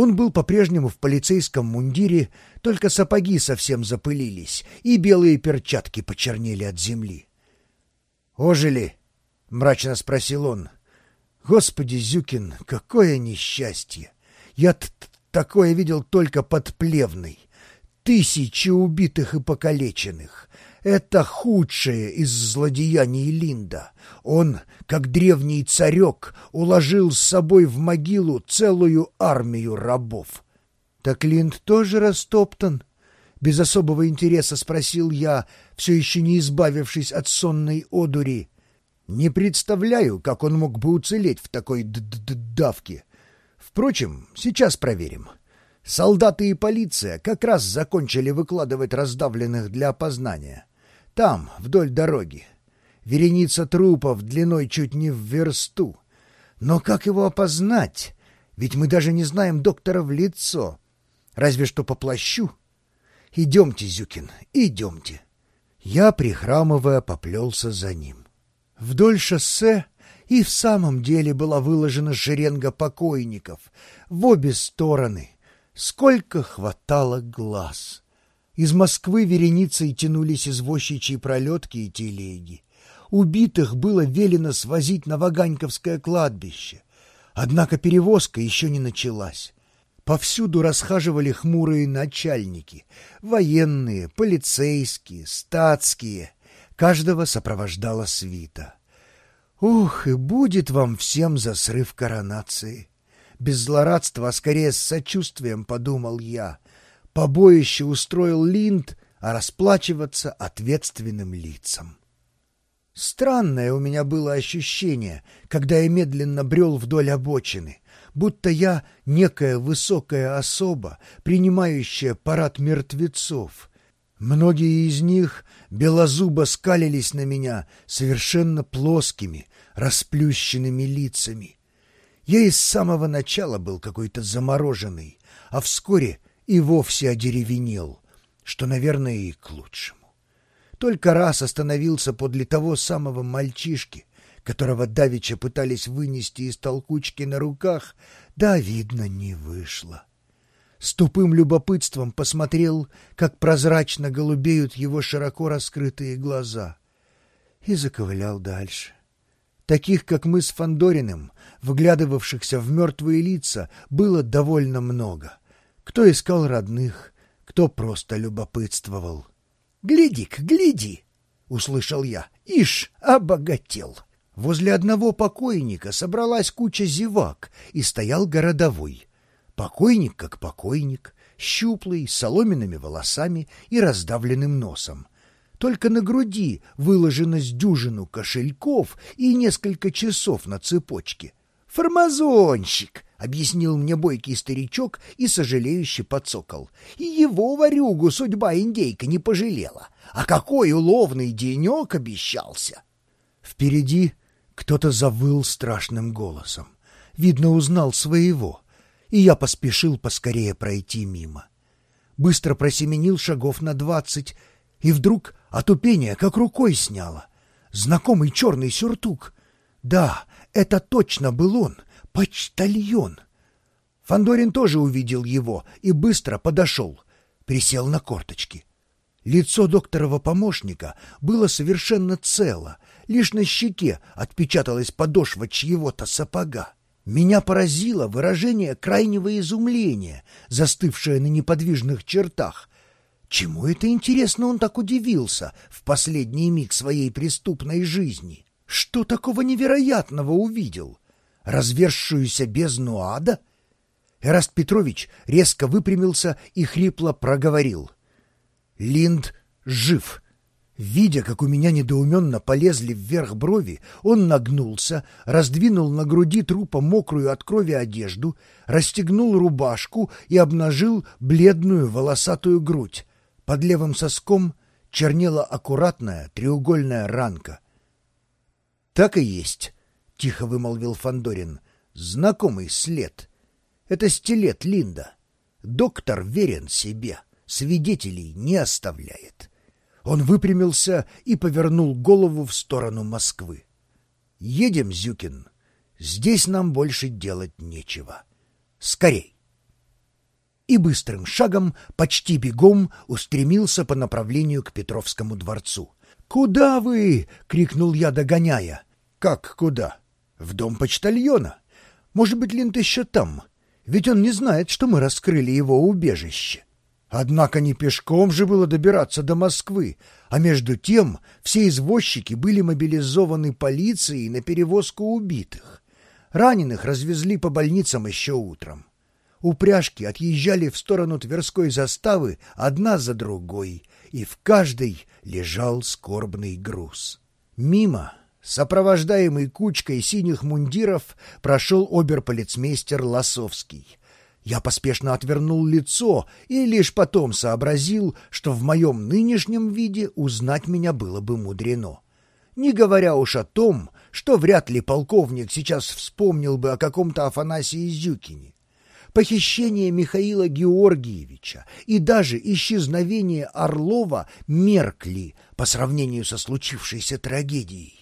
Он был по-прежнему в полицейском мундире, только сапоги совсем запылились, и белые перчатки почернели от земли. «Ожили?» — мрачно спросил он. «Господи, Зюкин, какое несчастье! Я такое видел только под Плевной. Тысячи убитых и покалеченных. Это худшее из злодеяний Линда. Он, как древний царек, уложил с собой в могилу целую армию рабов. — Так Линд тоже растоптан? — без особого интереса спросил я, все еще не избавившись от сонной одури. Не представляю, как он мог бы уцелеть в такой д -д давке. Впрочем, сейчас проверим. Солдаты и полиция как раз закончили выкладывать раздавленных для опознания. Там, вдоль дороги. Вереница трупов длиной чуть не в версту. Но как его опознать? Ведь мы даже не знаем доктора в лицо. Разве что по плащу. Идемте, Зюкин, идемте. Я, прихрамывая, поплелся за ним. Вдоль шоссе и в самом деле была выложена шеренга покойников в обе стороны. Сколько хватало глаз! Из Москвы вереницей тянулись извозчичьи пролетки и телеги. Убитых было велено свозить на Ваганьковское кладбище. Однако перевозка еще не началась. Повсюду расхаживали хмурые начальники. Военные, полицейские, статские. Каждого сопровождала свита. Ух, и будет вам всем за срыв коронации! Без злорадства, а скорее с сочувствием, подумал я — Побоище устроил Линд, а расплачиваться ответственным лицам. Странное у меня было ощущение, когда я медленно брел вдоль обочины, будто я некая высокая особа, принимающая парад мертвецов. Многие из них белозубо скалились на меня совершенно плоскими, расплющенными лицами. Я и с самого начала был какой-то замороженный, а вскоре и вовсе одеревенел, что, наверное, и к лучшему. Только раз остановился подле того самого мальчишки, которого давеча пытались вынести из толкучки на руках, да, видно, не вышло. С тупым любопытством посмотрел, как прозрачно голубеют его широко раскрытые глаза, и заковылял дальше. Таких, как мы с Фандориным, вглядывавшихся в мертвые лица, было довольно много. Кто искал родных, кто просто любопытствовал. «Гляди-ка, гляди!» — услышал я. «Ишь, обогател!» Возле одного покойника собралась куча зевак, и стоял городовой. Покойник как покойник, щуплый, с соломенными волосами и раздавленным носом. Только на груди выложено с дюжину кошельков и несколько часов на цепочке. «Формазонщик!» — объяснил мне бойкий старичок и сожалеюще подсокол. И его варюгу судьба индейка не пожалела. А какой уловный денек обещался! Впереди кто-то завыл страшным голосом. Видно, узнал своего, и я поспешил поскорее пройти мимо. Быстро просеменил шагов на двадцать, и вдруг отупение как рукой сняло. Знакомый черный сюртук. Да, это точно был он — Почтальон! Фандорин тоже увидел его и быстро подошел, присел на корточки. Лицо докторова помощника было совершенно цело, лишь на щеке отпечаталась подошва чьего-то сапога. Меня поразило выражение крайнего изумления, застывшее на неподвижных чертах. Чему это, интересно, он так удивился в последний миг своей преступной жизни? Что такого невероятного увидел? развершуюся бездну ада? Эраст Петрович резко выпрямился и хрипло проговорил. «Линд жив!» Видя, как у меня недоуменно полезли вверх брови, он нагнулся, раздвинул на груди трупа мокрую от крови одежду, расстегнул рубашку и обнажил бледную волосатую грудь. Под левым соском чернела аккуратная треугольная ранка. «Так и есть», — тихо вымолвил Фандорин. Знакомый след. Это стилет Линда. Доктор верен себе, свидетелей не оставляет. Он выпрямился и повернул голову в сторону Москвы. «Едем, Зюкин. Здесь нам больше делать нечего. Скорей!» и быстрым шагом, почти бегом, устремился по направлению к Петровскому дворцу. «Куда вы?» — крикнул я, догоняя. «Как куда?» «В дом почтальона. Может быть, Линд еще там, ведь он не знает, что мы раскрыли его убежище». Однако не пешком же было добираться до Москвы, а между тем все извозчики были мобилизованы полицией на перевозку убитых. Раненых развезли по больницам еще утром. Упряжки отъезжали в сторону Тверской заставы одна за другой, и в каждой лежал скорбный груз. Мимо, сопровождаемый кучкой синих мундиров, прошел оберполицмейстер Лосовский. Я поспешно отвернул лицо и лишь потом сообразил, что в моем нынешнем виде узнать меня было бы мудрено. Не говоря уж о том, что вряд ли полковник сейчас вспомнил бы о каком-то Афанасии Зюкине похищение Михаила Георгиевича и даже исчезновение Орлова меркли по сравнению со случившейся трагедией.